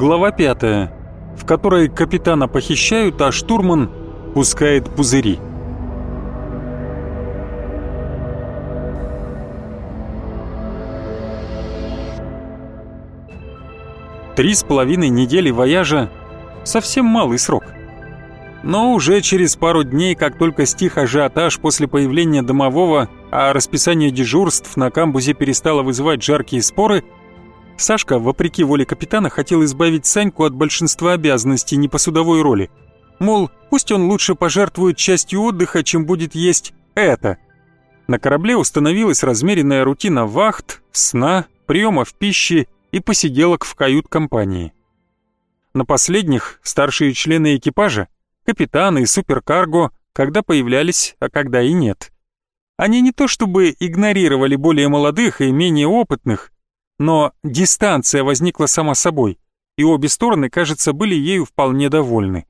Глава 5, в которой капитана похищают, а штурман пускает пузыри. Три с половиной недели вояжа — совсем малый срок. Но уже через пару дней, как только стих ажиотаж после появления домового, а расписание дежурств на камбузе перестало вызывать жаркие споры, Сашка, вопреки воле капитана, хотел избавить Саньку от большинства обязанностей не по судовой роли. Мол, пусть он лучше пожертвует частью отдыха, чем будет есть это. На корабле установилась размеренная рутина вахт, сна, приемов пищи и посиделок в кают-компании. На последних старшие члены экипажа, капитаны и суперкарго, когда появлялись, а когда и нет. Они не то чтобы игнорировали более молодых и менее опытных, но дистанция возникла сама собой, и обе стороны, кажется, были ею вполне довольны.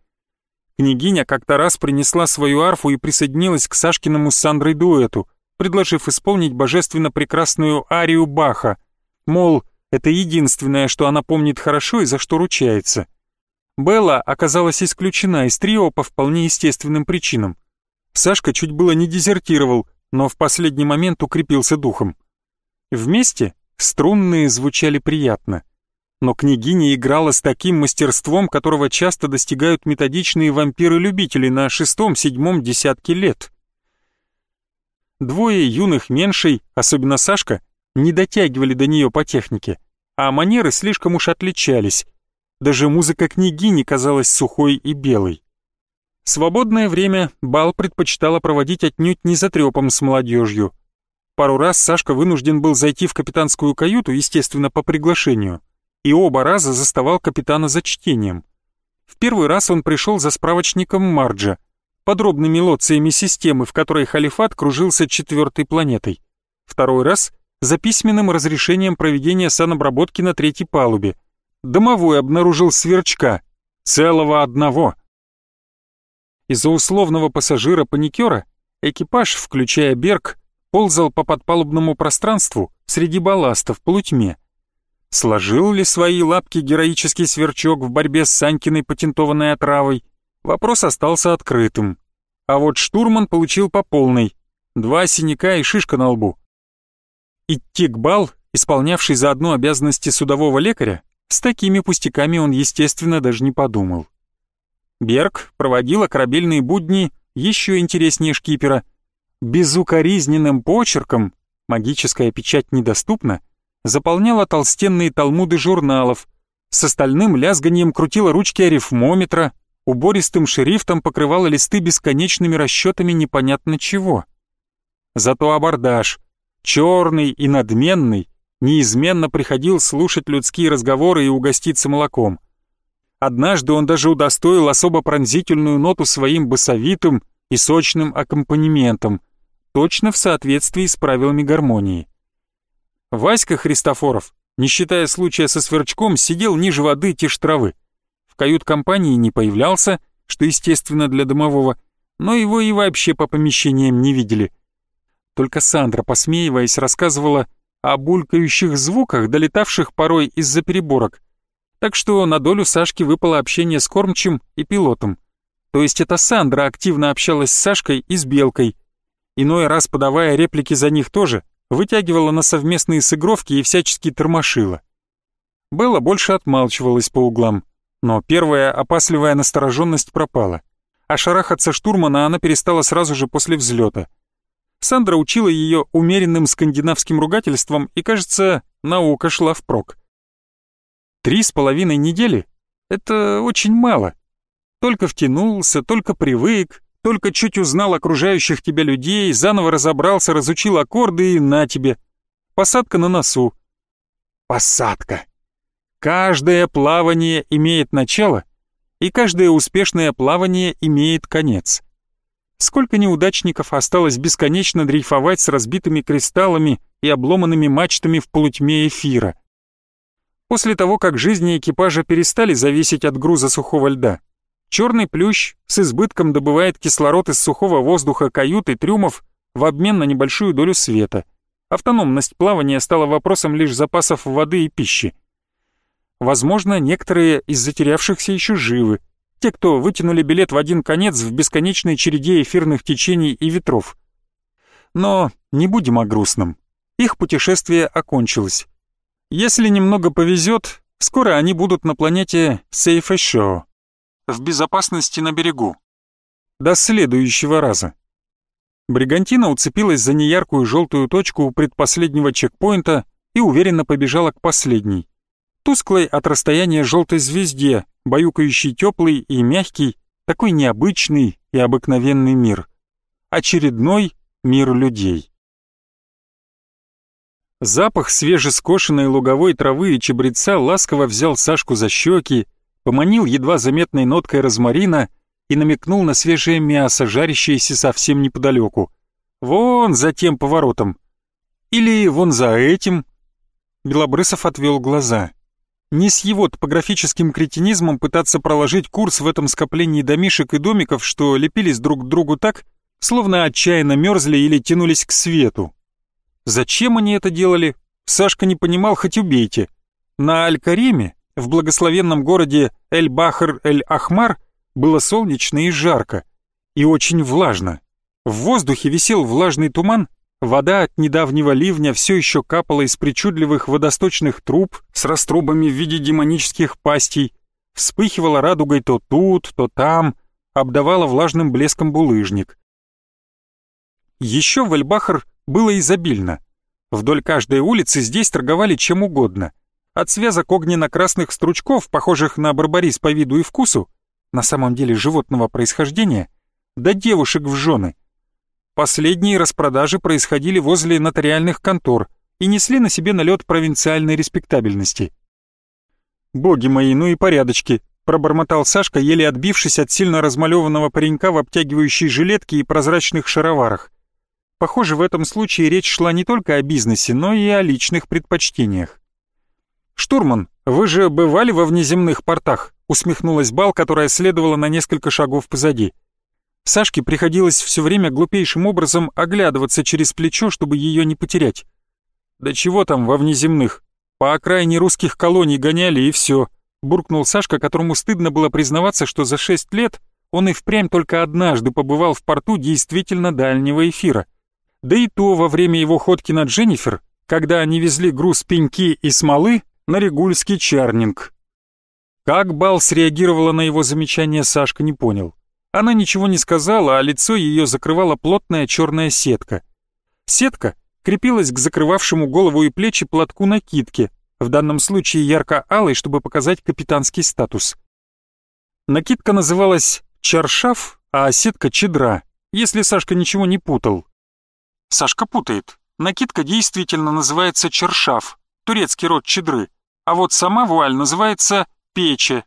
Княгиня как-то раз принесла свою арфу и присоединилась к Сашкиному с Сандрой дуэту, предложив исполнить божественно прекрасную арию Баха, мол, это единственное, что она помнит хорошо и за что ручается. Белла оказалась исключена из трио по вполне естественным причинам. Сашка чуть было не дезертировал, но в последний момент укрепился духом. Вместе струнные звучали приятно. Но княгиня играла с таким мастерством, которого часто достигают методичные вампиры-любители на шестом-седьмом десятке лет. Двое юных меньшей, особенно Сашка, не дотягивали до нее по технике, а манеры слишком уж отличались. Даже музыка княгини казалась сухой и белой. Свободное время Бал предпочитала проводить отнюдь не за трепом с молодежью. Пару раз Сашка вынужден был зайти в капитанскую каюту, естественно, по приглашению, и оба раза заставал капитана за чтением. В первый раз он пришел за справочником Марджа, подробными лоциями системы, в которой халифат кружился четвертой планетой. Второй раз за письменным разрешением проведения санобработки на третьей палубе. Домовой обнаружил сверчка, целого одного. Из-за условного пассажира-паникера экипаж, включая Берг, ползал по подпалубному пространству среди балласта в полутьме. Сложил ли свои лапки героический сверчок в борьбе с Санькиной патентованной отравой? Вопрос остался открытым. А вот штурман получил по полной. Два синяка и шишка на лбу. Идти к бал, исполнявший заодно обязанности судового лекаря, с такими пустяками он, естественно, даже не подумал. Берг проводила корабельные будни еще интереснее шкипера. Безукоризненным почерком, магическая печать недоступна, заполняла толстенные талмуды журналов, с остальным лязганием крутила ручки арифмометра, убористым шрифтом покрывала листы бесконечными расчетами непонятно чего. Зато абордаж — черный и надменный, неизменно приходил слушать людские разговоры и угоститься молоком. Однажды он даже удостоил особо пронзительную ноту своим басовитым и сочным аккомпанементом, точно в соответствии с правилами гармонии. Васька Христофоров, не считая случая со сверчком, сидел ниже воды тишь травы. В кают-компании не появлялся, что естественно для домового, но его и вообще по помещениям не видели – только Сандра, посмеиваясь, рассказывала о булькающих звуках, долетавших порой из-за переборок. Так что на долю Сашки выпало общение с кормчим и пилотом. То есть это Сандра активно общалась с Сашкой и с Белкой. Иной раз, подавая реплики за них тоже, вытягивала на совместные сыгровки и всячески тормошила. Белла больше отмалчивалась по углам, но первая опасливая настороженность пропала. А шарахаться штурмана она перестала сразу же после взлета — Сандра учила ее умеренным скандинавским ругательством и, кажется, наука шла впрок. Три с половиной недели — это очень мало. Только втянулся, только привык, только чуть узнал окружающих тебя людей, заново разобрался, разучил аккорды и на тебе. Посадка на носу. Посадка. Каждое плавание имеет начало, и каждое успешное плавание имеет конец. Сколько неудачников осталось бесконечно дрейфовать с разбитыми кристаллами и обломанными мачтами в полутьме эфира. После того, как жизни экипажа перестали зависеть от груза сухого льда, черный плющ с избытком добывает кислород из сухого воздуха кают и трюмов в обмен на небольшую долю света. Автономность плавания стала вопросом лишь запасов воды и пищи. Возможно, некоторые из затерявшихся еще живы. Те, кто вытянули билет в один конец в бесконечной череде эфирных течений и ветров. Но не будем о грустном. Их путешествие окончилось. Если немного повезет, скоро они будут на планете Safe Show. В безопасности на берегу. До следующего раза. Бригантина уцепилась за неяркую желтую точку у предпоследнего чекпоинта и уверенно побежала к последней. Тусклой от расстояния желтой звезде, баюкающий теплый и мягкий, такой необычный и обыкновенный мир. Очередной мир людей. Запах свежескошенной луговой травы и чабреца ласково взял Сашку за щеки, поманил едва заметной ноткой розмарина и намекнул на свежее мясо, жарящееся совсем неподалеку. Вон за тем поворотом. Или вон за этим. Белобрысов отвел глаза. Не с его топографическим кретинизмом пытаться проложить курс в этом скоплении домишек и домиков, что лепились друг к другу так, словно отчаянно мерзли или тянулись к свету. Зачем они это делали? Сашка не понимал, хоть убейте. На Аль-Кариме, в благословенном городе Эль-Бахр-Эль-Ахмар, было солнечно и жарко, и очень влажно. В воздухе висел влажный туман, Вода от недавнего ливня все еще капала из причудливых водосточных труб с раструбами в виде демонических пастей, вспыхивала радугой то тут, то там, обдавала влажным блеском булыжник. Еще в Эльбахар было изобильно. Вдоль каждой улицы здесь торговали чем угодно. От связок огненно-красных стручков, похожих на барбарис по виду и вкусу, на самом деле животного происхождения, до девушек в жены, Последние распродажи происходили возле нотариальных контор и несли на себе налет провинциальной респектабельности. «Боги мои, ну и порядочки», — пробормотал Сашка, еле отбившись от сильно размалеванного паренька в обтягивающей жилетке и прозрачных шароварах. Похоже, в этом случае речь шла не только о бизнесе, но и о личных предпочтениях. «Штурман, вы же бывали во внеземных портах?» — усмехнулась Бал, которая следовала на несколько шагов позади. Сашке приходилось все время глупейшим образом оглядываться через плечо, чтобы ее не потерять. «Да чего там во внеземных? По окраине русских колоний гоняли и все», — буркнул Сашка, которому стыдно было признаваться, что за шесть лет он и впрямь только однажды побывал в порту действительно дальнего эфира. Да и то во время его ходки на Дженнифер, когда они везли груз пеньки и смолы на Регульский чарнинг. Как Бал среагировала на его замечание, Сашка не понял. Она ничего не сказала, а лицо ее закрывала плотная черная сетка. Сетка крепилась к закрывавшему голову и плечи платку накидки, в данном случае ярко-алой, чтобы показать капитанский статус. Накидка называлась «чаршав», а сетка «чедра», если Сашка ничего не путал. Сашка путает. Накидка действительно называется «чаршав», турецкий род чедры, а вот сама вуаль называется «пече».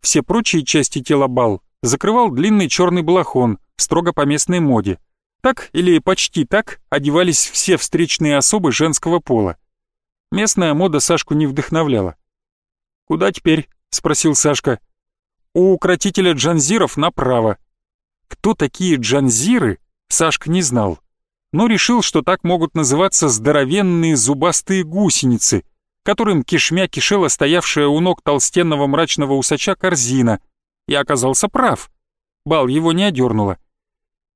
Все прочие части тела бал закрывал длинный черный балахон, строго по местной моде. Так или почти так одевались все встречные особы женского пола. Местная мода Сашку не вдохновляла. «Куда теперь?» — спросил Сашка. «У укротителя джанзиров направо». Кто такие джанзиры, Сашка не знал, но решил, что так могут называться здоровенные зубастые гусеницы, которым кишмя кишела стоявшая у ног толстенного мрачного усача корзина — и оказался прав. Бал его не одернуло.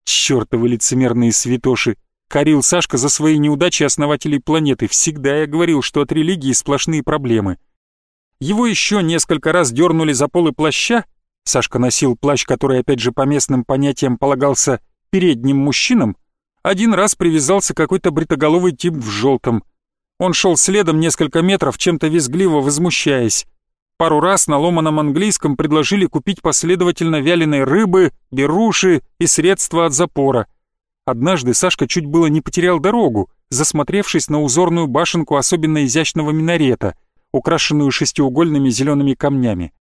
Чёртовы лицемерные святоши! Корил Сашка за свои неудачи основателей планеты. Всегда я говорил, что от религии сплошные проблемы. Его еще несколько раз дернули за полы плаща. Сашка носил плащ, который опять же по местным понятиям полагался передним мужчинам. Один раз привязался какой-то бритоголовый тип в желтом. Он шел следом несколько метров, чем-то визгливо возмущаясь. Пару раз на ломаном английском предложили купить последовательно вяленой рыбы, беруши и средства от запора. Однажды Сашка чуть было не потерял дорогу, засмотревшись на узорную башенку особенно изящного минарета, украшенную шестиугольными зелеными камнями.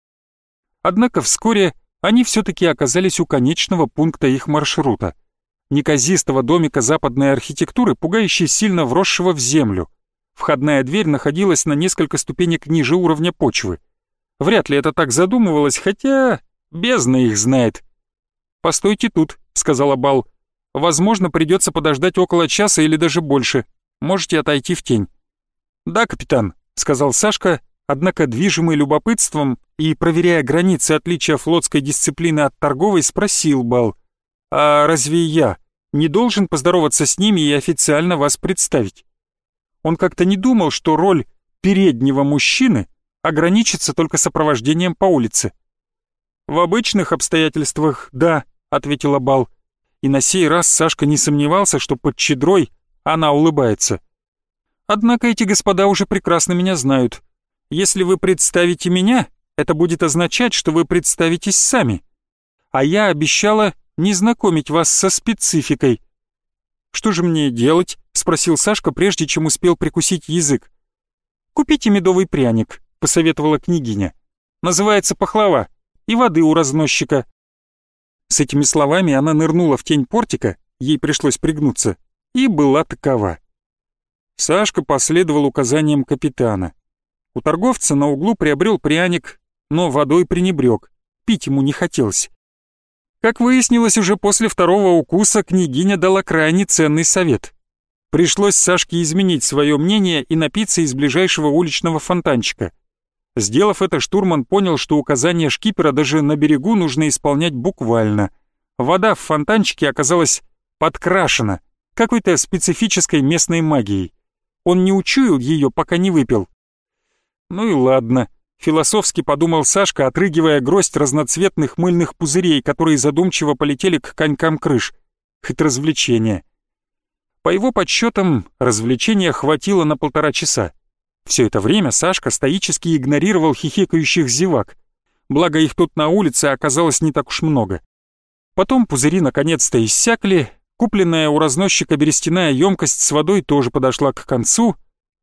Однако вскоре они все-таки оказались у конечного пункта их маршрута. Неказистого домика западной архитектуры, пугающе сильно вросшего в землю. Входная дверь находилась на несколько ступенек ниже уровня почвы. Вряд ли это так задумывалось, хотя бездна их знает. «Постойте тут», — сказала Бал. «Возможно, придется подождать около часа или даже больше. Можете отойти в тень». «Да, капитан», — сказал Сашка, однако движимый любопытством и проверяя границы отличия флотской дисциплины от торговой, спросил Бал, «А разве я не должен поздороваться с ними и официально вас представить?» Он как-то не думал, что роль переднего мужчины ограничится только сопровождением по улице. «В обычных обстоятельствах, да», — ответила Бал. И на сей раз Сашка не сомневался, что под чедрой она улыбается. «Однако эти господа уже прекрасно меня знают. Если вы представите меня, это будет означать, что вы представитесь сами. А я обещала не знакомить вас со спецификой. Что же мне делать? спросил Сашка, прежде чем успел прикусить язык. Купите медовый пряник, посоветовала княгиня. Называется пахлава и воды у разносчика. С этими словами она нырнула в тень портика, ей пришлось пригнуться, и была такова. Сашка последовал указаниям капитана. У торговца на углу приобрел пряник, но водой пренебрег, пить ему не хотелось. Как выяснилось уже после второго укуса, княгиня дала крайне ценный совет. Пришлось Сашке изменить свое мнение и напиться из ближайшего уличного фонтанчика. Сделав это, штурман понял, что указания шкипера даже на берегу нужно исполнять буквально. Вода в фонтанчике оказалась подкрашена какой-то специфической местной магией. Он не учуял ее, пока не выпил. Ну и ладно, философски подумал Сашка, отрыгивая гроздь разноцветных мыльных пузырей, которые задумчиво полетели к конькам крыш. Хоть развлечение. По его подсчетам, развлечения хватило на полтора часа. Все это время Сашка стоически игнорировал хихикающих зевак. Благо их тут на улице оказалось не так уж много. Потом пузыри наконец-то иссякли, купленная у разносчика берестяная емкость с водой тоже подошла к концу,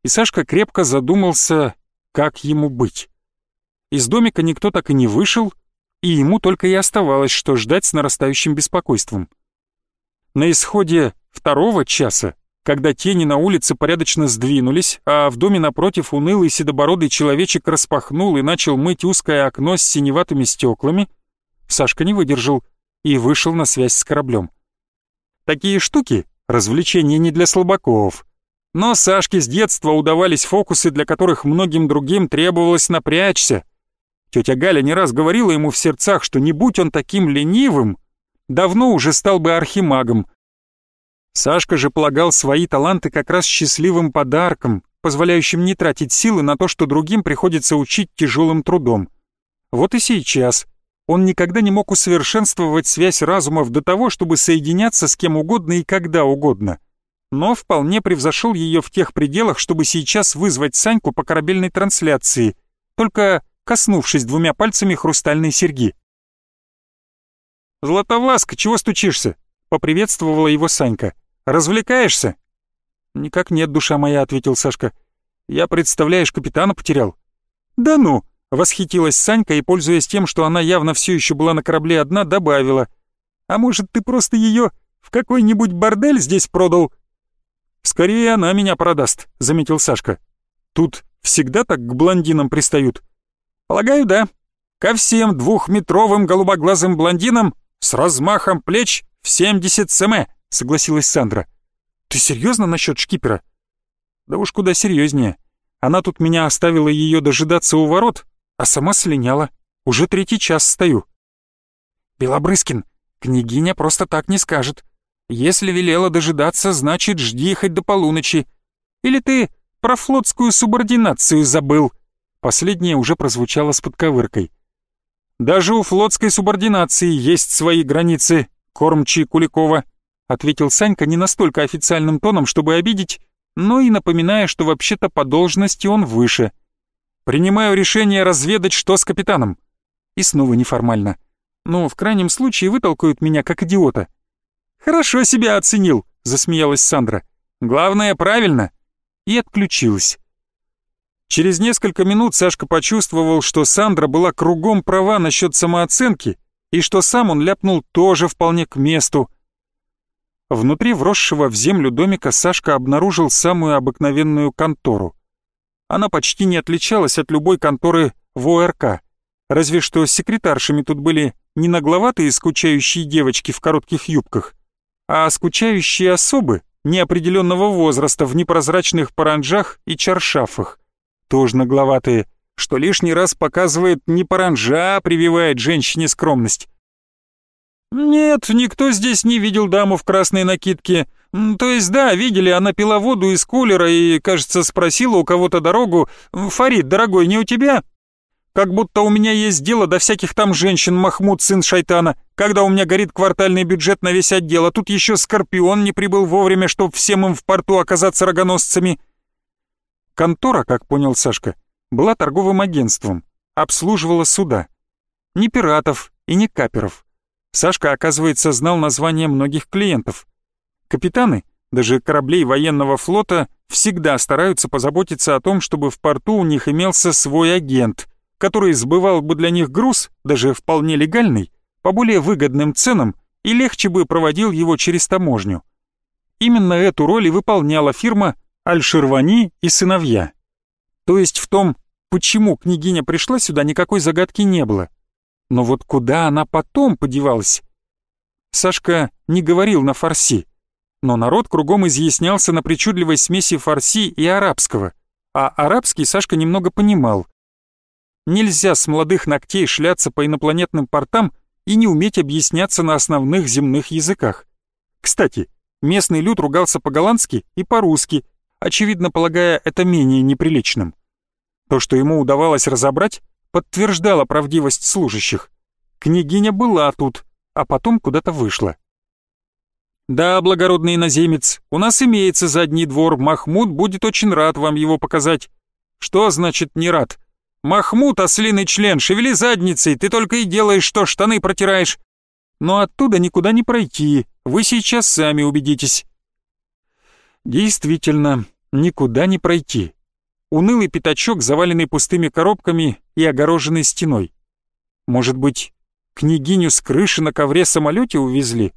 и Сашка крепко задумался, как ему быть? Из домика никто так и не вышел, и ему только и оставалось, что ждать с нарастающим беспокойством. На исходе второго часа, когда тени на улице порядочно сдвинулись, а в доме напротив унылый седобородый человечек распахнул и начал мыть узкое окно с синеватыми стеклами, Сашка не выдержал и вышел на связь с кораблем. Такие штуки — развлечения не для слабаков. Но Сашке с детства удавались фокусы, для которых многим другим требовалось напрячься. Тетя Галя не раз говорила ему в сердцах, что не будь он таким ленивым, давно уже стал бы архимагом. Сашка же полагал свои таланты как раз счастливым подарком, позволяющим не тратить силы на то, что другим приходится учить тяжелым трудом. Вот и сейчас он никогда не мог усовершенствовать связь разумов до того, чтобы соединяться с кем угодно и когда угодно — но вполне превзошел ее в тех пределах, чтобы сейчас вызвать Саньку по корабельной трансляции, только коснувшись двумя пальцами хрустальной серьги. «Златовласка, чего стучишься?» — поприветствовала его Санька. «Развлекаешься?» «Никак нет, душа моя», — ответил Сашка. «Я, представляешь, капитана потерял». «Да ну!» — восхитилась Санька и, пользуясь тем, что она явно все еще была на корабле одна, добавила. «А может, ты просто ее в какой-нибудь бордель здесь продал?» «Скорее она меня продаст», — заметил Сашка. «Тут всегда так к блондинам пристают?» «Полагаю, да. Ко всем двухметровым голубоглазым блондинам с размахом плеч в 70 см», — согласилась Сандра. «Ты серьезно насчет шкипера?» «Да уж куда серьезнее. Она тут меня оставила ее дожидаться у ворот, а сама слиняла. Уже третий час стою». «Белобрыскин, княгиня просто так не скажет. Если велела дожидаться, значит, жди хоть до полуночи. Или ты про флотскую субординацию забыл?» Последнее уже прозвучало с подковыркой. «Даже у флотской субординации есть свои границы, кормчи Куликова», ответил Санька не настолько официальным тоном, чтобы обидеть, но и напоминая, что вообще-то по должности он выше. «Принимаю решение разведать, что с капитаном». И снова неформально. «Ну, в крайнем случае вытолкают меня как идиота». «Хорошо себя оценил», — засмеялась Сандра. «Главное, правильно». И отключилась. Через несколько минут Сашка почувствовал, что Сандра была кругом права насчет самооценки и что сам он ляпнул тоже вполне к месту. Внутри вросшего в землю домика Сашка обнаружил самую обыкновенную контору. Она почти не отличалась от любой конторы в ОРК, разве что секретаршами тут были не нагловатые скучающие девочки в коротких юбках, а скучающие особы неопределенного возраста в непрозрачных паранджах и чаршафах, тоже нагловатые, что лишний раз показывает не паранжа, а прививает женщине скромность. «Нет, никто здесь не видел даму в красной накидке. То есть да, видели, она пила воду из кулера и, кажется, спросила у кого-то дорогу. «Фарид, дорогой, не у тебя?» Как будто у меня есть дело до всяких там женщин, Махмуд, сын шайтана. Когда у меня горит квартальный бюджет на весь отдел, а тут еще Скорпион не прибыл вовремя, чтоб всем им в порту оказаться рогоносцами. Контора, как понял Сашка, была торговым агентством, обслуживала суда. Не пиратов и не каперов. Сашка, оказывается, знал названия многих клиентов. Капитаны, даже кораблей военного флота, всегда стараются позаботиться о том, чтобы в порту у них имелся свой агент, который сбывал бы для них груз, даже вполне легальный, по более выгодным ценам и легче бы проводил его через таможню. Именно эту роль и выполняла фирма Аль-Ширвани и сыновья. То есть в том, почему княгиня пришла сюда, никакой загадки не было. Но вот куда она потом подевалась? Сашка не говорил на фарси, но народ кругом изъяснялся на причудливой смеси фарси и арабского, а арабский Сашка немного понимал. Нельзя с молодых ногтей шляться по инопланетным портам и не уметь объясняться на основных земных языках. Кстати, местный люд ругался по-голландски и по-русски, очевидно полагая это менее неприличным. То, что ему удавалось разобрать, подтверждало правдивость служащих. Княгиня была тут, а потом куда-то вышла. «Да, благородный иноземец, у нас имеется задний двор, Махмуд будет очень рад вам его показать». «Что значит не рад?» «Махмуд, ослиный член, шевели задницей, ты только и делаешь, что штаны протираешь». «Но оттуда никуда не пройти, вы сейчас сами убедитесь». Действительно, никуда не пройти унылый пятачок, заваленный пустыми коробками и огороженный стеной. Может быть, княгиню с крыши на ковре самолете увезли?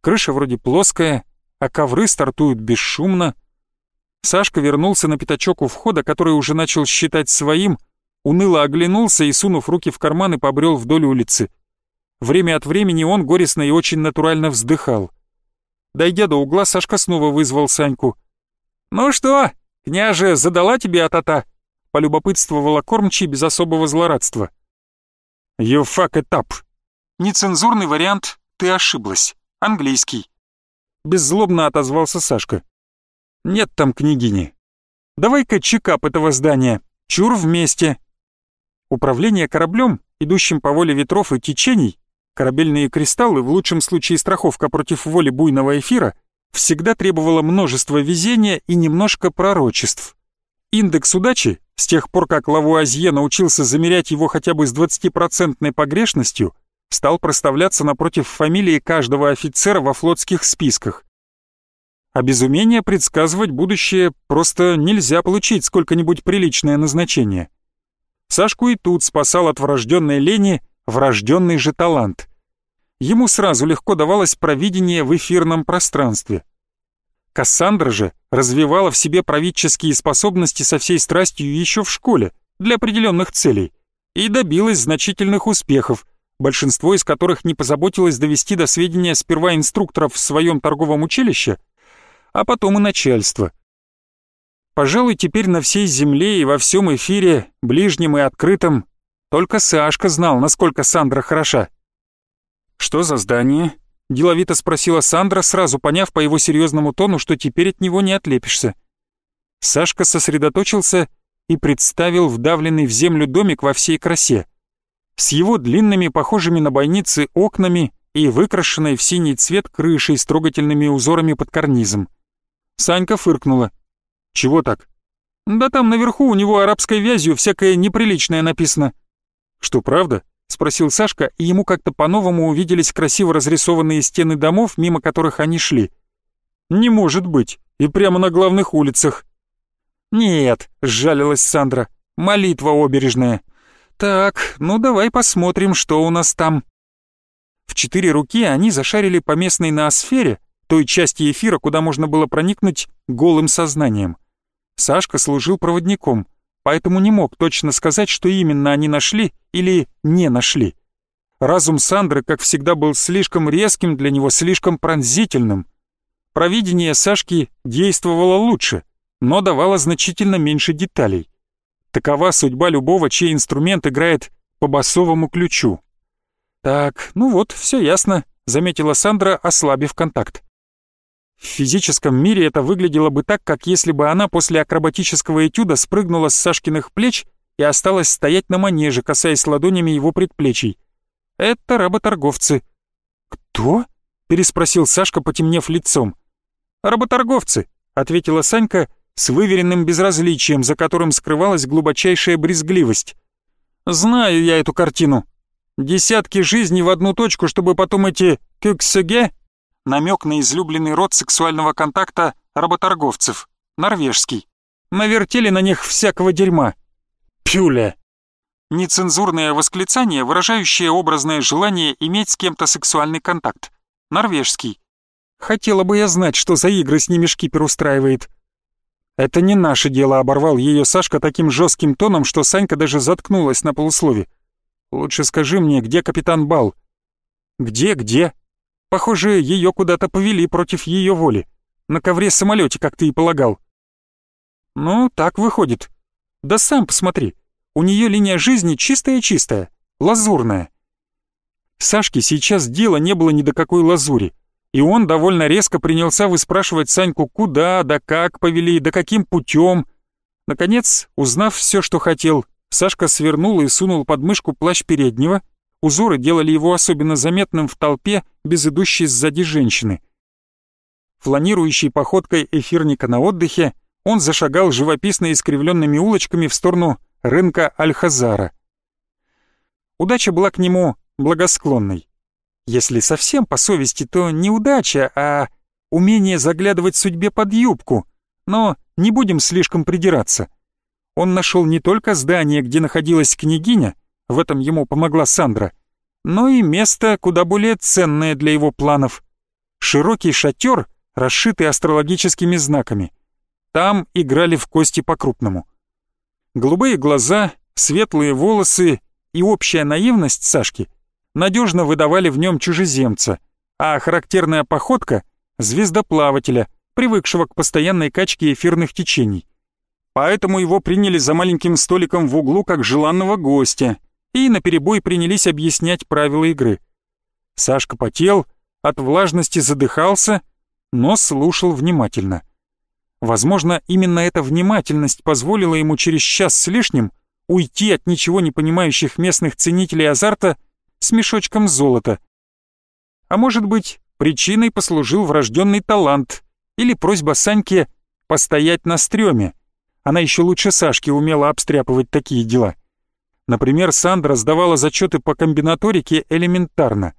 Крыша вроде плоская, а ковры стартуют бесшумно. Сашка вернулся на пятачок у входа, который уже начал считать своим, уныло оглянулся и, сунув руки в карманы, побрел вдоль улицы. Время от времени он горестно и очень натурально вздыхал. Дойдя до угла, Сашка снова вызвал Саньку. «Ну что, «Княже, задала тебе атата?» — полюбопытствовала кормчий без особого злорадства. «You fuck it up». Нецензурный вариант «ты ошиблась». Английский. Беззлобно отозвался Сашка. «Нет там княгини. Давай-ка чекап этого здания. Чур вместе». Управление кораблем, идущим по воле ветров и течений, корабельные кристаллы, в лучшем случае страховка против воли буйного эфира — всегда требовало множества везения и немножко пророчеств. Индекс удачи, с тех пор как Лавуазье научился замерять его хотя бы с 20% погрешностью, стал проставляться напротив фамилии каждого офицера во флотских списках. А без умения предсказывать будущее просто нельзя получить сколько-нибудь приличное назначение. Сашку и тут спасал от врожденной лени врожденный же талант. Ему сразу легко давалось провидение в эфирном пространстве. Кассандра же развивала в себе правительские способности со всей страстью еще в школе для определенных целей и добилась значительных успехов, большинство из которых не позаботилось довести до сведения сперва инструкторов в своем торговом училище, а потом и начальство. Пожалуй, теперь на всей земле и во всем эфире, ближнем и открытом, только Сашка знал, насколько Сандра хороша. «Что за здание?» — деловито спросила Сандра, сразу поняв по его серьезному тону, что теперь от него не отлепишься. Сашка сосредоточился и представил вдавленный в землю домик во всей красе. С его длинными, похожими на бойницы, окнами и выкрашенной в синий цвет крышей с трогательными узорами под карнизом. Санька фыркнула. «Чего так?» «Да там наверху у него арабской вязью всякое неприличное написано». «Что, правда?» — спросил Сашка, и ему как-то по-новому увиделись красиво разрисованные стены домов, мимо которых они шли. «Не может быть, и прямо на главных улицах». «Нет», — сжалилась Сандра, — «молитва обережная». «Так, ну давай посмотрим, что у нас там». В четыре руки они зашарили по местной ноосфере, той части эфира, куда можно было проникнуть голым сознанием. Сашка служил проводником — поэтому не мог точно сказать, что именно они нашли или не нашли. Разум Сандры, как всегда, был слишком резким для него, слишком пронзительным. Провидение Сашки действовало лучше, но давало значительно меньше деталей. Такова судьба любого, чей инструмент играет по басовому ключу. «Так, ну вот, все ясно», — заметила Сандра, ослабив контакт. В физическом мире это выглядело бы так, как если бы она после акробатического этюда спрыгнула с Сашкиных плеч и осталась стоять на манеже, касаясь ладонями его предплечий. Это работорговцы. «Кто?» — переспросил Сашка, потемнев лицом. «Работорговцы», — ответила Санька с выверенным безразличием, за которым скрывалась глубочайшая брезгливость. «Знаю я эту картину. Десятки жизней в одну точку, чтобы потом эти кюксеге намек на излюбленный род сексуального контакта работорговцев, норвежский. Навертели на них всякого дерьма. Пюля. Нецензурное восклицание, выражающее образное желание иметь с кем-то сексуальный контакт. Норвежский. Хотела бы я знать, что за игры с ними шкипер устраивает. Это не наше дело, оборвал ее Сашка таким жестким тоном, что Санька даже заткнулась на полуслове. Лучше скажи мне, где капитан Бал? Где, где? Похоже, ее куда-то повели против ее воли. На ковре-самолете, как ты и полагал. Ну, так выходит. Да сам посмотри. У нее линия жизни чистая-чистая, лазурная. Сашке сейчас дела не было ни до какой лазури, и он довольно резко принялся выспрашивать Саньку, куда, да как повели, да каким путем. Наконец, узнав все, что хотел, Сашка свернул и сунул под мышку плащ переднего, Узоры делали его особенно заметным в толпе без идущей сзади женщины. Фланирующей походкой эфирника на отдыхе, он зашагал живописно искривленными улочками в сторону рынка Аль-Хазара. Удача была к нему благосклонной. Если совсем по совести, то не удача, а умение заглядывать судьбе под юбку. Но не будем слишком придираться. Он нашел не только здание, где находилась княгиня, в этом ему помогла Сандра, но и место куда более ценное для его планов. Широкий шатер, расшитый астрологическими знаками. Там играли в кости по-крупному. Голубые глаза, светлые волосы и общая наивность Сашки надежно выдавали в нем чужеземца, а характерная походка — звездоплавателя, привыкшего к постоянной качке эфирных течений. Поэтому его приняли за маленьким столиком в углу как желанного гостя — и наперебой принялись объяснять правила игры. Сашка потел, от влажности задыхался, но слушал внимательно. Возможно, именно эта внимательность позволила ему через час с лишним уйти от ничего не понимающих местных ценителей азарта с мешочком золота. А может быть, причиной послужил врожденный талант или просьба Саньки постоять на стреме. Она еще лучше Сашки умела обстряпывать такие дела. Например, Сандра сдавала зачеты по комбинаторике элементарно.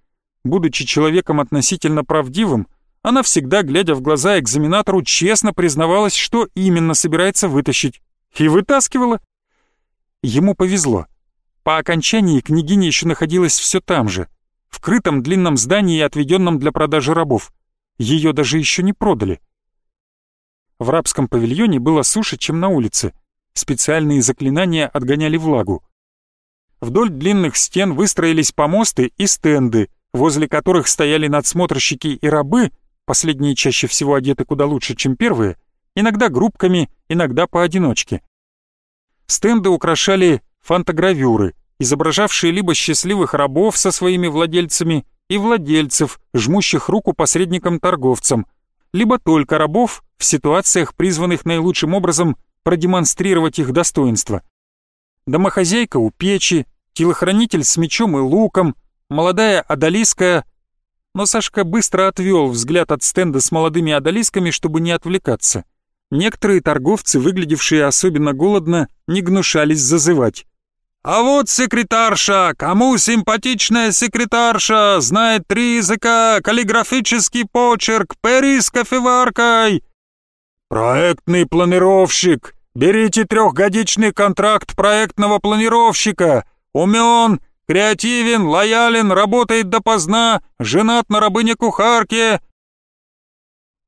Будучи человеком относительно правдивым, она всегда, глядя в глаза экзаменатору, честно признавалась, что именно собирается вытащить. И вытаскивала. Ему повезло. По окончании княгиня еще находилась все там же, в крытом длинном здании, отведенном для продажи рабов. Ее даже еще не продали. В рабском павильоне было суше, чем на улице. Специальные заклинания отгоняли влагу. Вдоль длинных стен выстроились помосты и стенды, возле которых стояли надсмотрщики и рабы, последние чаще всего одеты куда лучше, чем первые, иногда группками, иногда поодиночке. Стенды украшали фантагравюры, изображавшие либо счастливых рабов со своими владельцами и владельцев, жмущих руку посредникам-торговцам, либо только рабов в ситуациях, призванных наилучшим образом продемонстрировать их достоинство. Домохозяйка у печи, телохранитель с мечом и луком, молодая одолиска... Но Сашка быстро отвел взгляд от стенда с молодыми одолисками, чтобы не отвлекаться. Некоторые торговцы, выглядевшие особенно голодно, не гнушались зазывать. «А вот секретарша! Кому симпатичная секретарша? Знает три языка, каллиграфический почерк, пери с кофеваркой!» «Проектный планировщик! Берите трехгодичный контракт проектного планировщика! Умен, креативен, лоялен, работает допоздна, женат на рабыне-кухарке».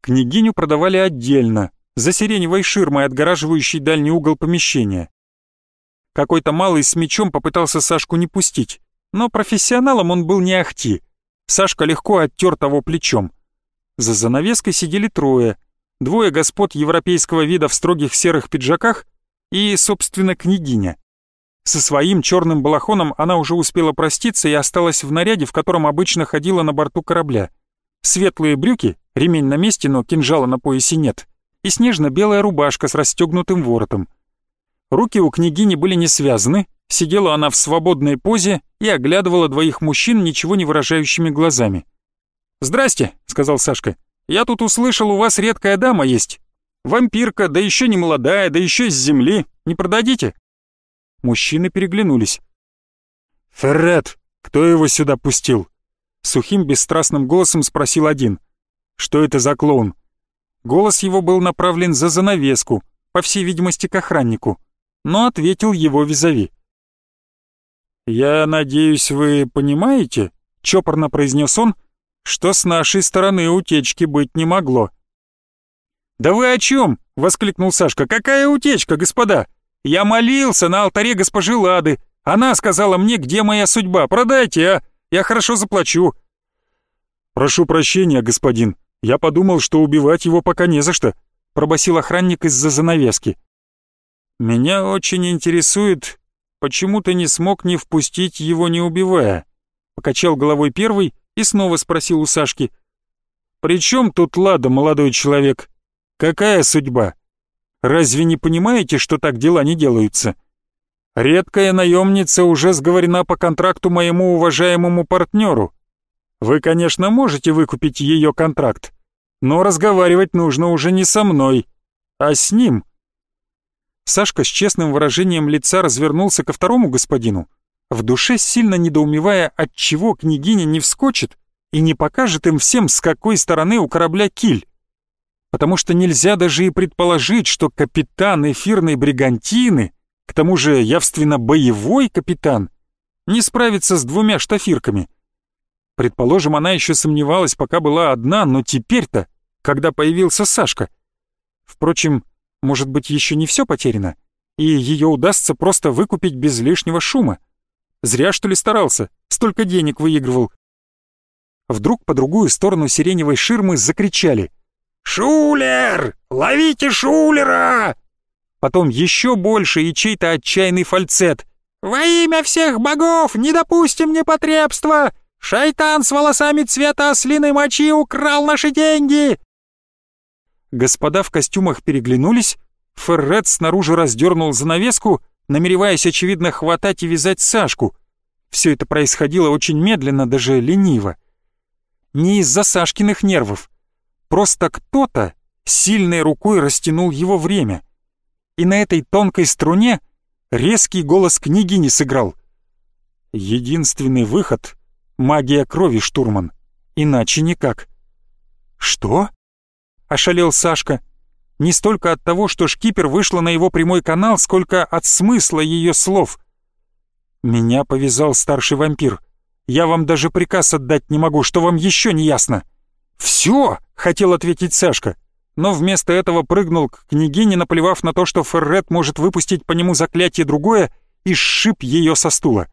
Княгиню продавали отдельно, за сиреневой ширмой, отгораживающей дальний угол помещения. Какой-то малый с мечом попытался Сашку не пустить, но профессионалом он был не ахти. Сашка легко оттер того плечом. За занавеской сидели трое. Двое господ европейского вида в строгих серых пиджаках и, собственно, княгиня. Со своим черным балахоном она уже успела проститься и осталась в наряде, в котором обычно ходила на борту корабля. Светлые брюки, ремень на месте, но кинжала на поясе нет, и снежно-белая рубашка с расстегнутым воротом. Руки у княгини были не связаны, сидела она в свободной позе и оглядывала двоих мужчин ничего не выражающими глазами. «Здрасте», — сказал Сашка. «Я тут услышал, у вас редкая дама есть. Вампирка, да еще не молодая, да еще из земли. Не продадите?» Мужчины переглянулись. «Феррет, кто его сюда пустил?» Сухим бесстрастным голосом спросил один. «Что это за клоун?» Голос его был направлен за занавеску, по всей видимости, к охраннику, но ответил его визави. «Я надеюсь, вы понимаете?» — чопорно произнес он, что с нашей стороны утечки быть не могло. «Да вы о чем?» — воскликнул Сашка. «Какая утечка, господа? Я молился на алтаре госпожи Лады. Она сказала мне, где моя судьба. Продайте, а? Я хорошо заплачу». «Прошу прощения, господин. Я подумал, что убивать его пока не за что», — пробасил охранник из-за занавески. «Меня очень интересует, почему ты не смог не впустить его, не убивая?» Покачал головой первый и снова спросил у Сашки. «При чем тут Лада, молодой человек? Какая судьба?» Разве не понимаете, что так дела не делаются? Редкая наемница уже сговорена по контракту моему уважаемому партнеру. Вы, конечно, можете выкупить ее контракт, но разговаривать нужно уже не со мной, а с ним. Сашка с честным выражением лица развернулся ко второму господину, в душе сильно недоумевая, от чего княгиня не вскочит и не покажет им всем, с какой стороны у корабля киль потому что нельзя даже и предположить, что капитан эфирной бригантины, к тому же явственно боевой капитан, не справится с двумя штафирками. Предположим, она еще сомневалась, пока была одна, но теперь-то, когда появился Сашка. Впрочем, может быть, еще не все потеряно, и ее удастся просто выкупить без лишнего шума. Зря, что ли, старался, столько денег выигрывал. Вдруг по другую сторону сиреневой ширмы закричали — «Шулер! Ловите шулера!» Потом еще больше и чей-то отчаянный фальцет. «Во имя всех богов не допустим непотребства! Шайтан с волосами цвета ослиной мочи украл наши деньги!» Господа в костюмах переглянулись, Феррет снаружи раздернул занавеску, намереваясь, очевидно, хватать и вязать Сашку. Все это происходило очень медленно, даже лениво. Не из-за Сашкиных нервов, Просто кто-то сильной рукой растянул его время. И на этой тонкой струне резкий голос книги не сыграл. Единственный выход — магия крови, штурман. Иначе никак. «Что?» — ошалел Сашка. Не столько от того, что шкипер вышла на его прямой канал, сколько от смысла ее слов. «Меня повязал старший вампир. Я вам даже приказ отдать не могу, что вам еще не ясно?» «Все!» — хотел ответить Сашка, но вместо этого прыгнул к княгине, наплевав на то, что Феррет может выпустить по нему заклятие другое, и сшиб ее со стула.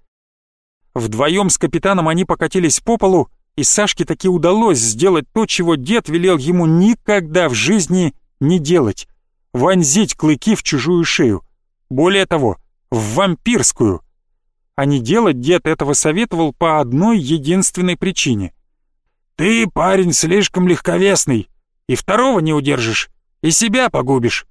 Вдвоем с капитаном они покатились по полу, и Сашке таки удалось сделать то, чего дед велел ему никогда в жизни не делать — вонзить клыки в чужую шею. Более того, в вампирскую. А не делать дед этого советовал по одной единственной причине — ты, парень, слишком легковесный, и второго не удержишь, и себя погубишь.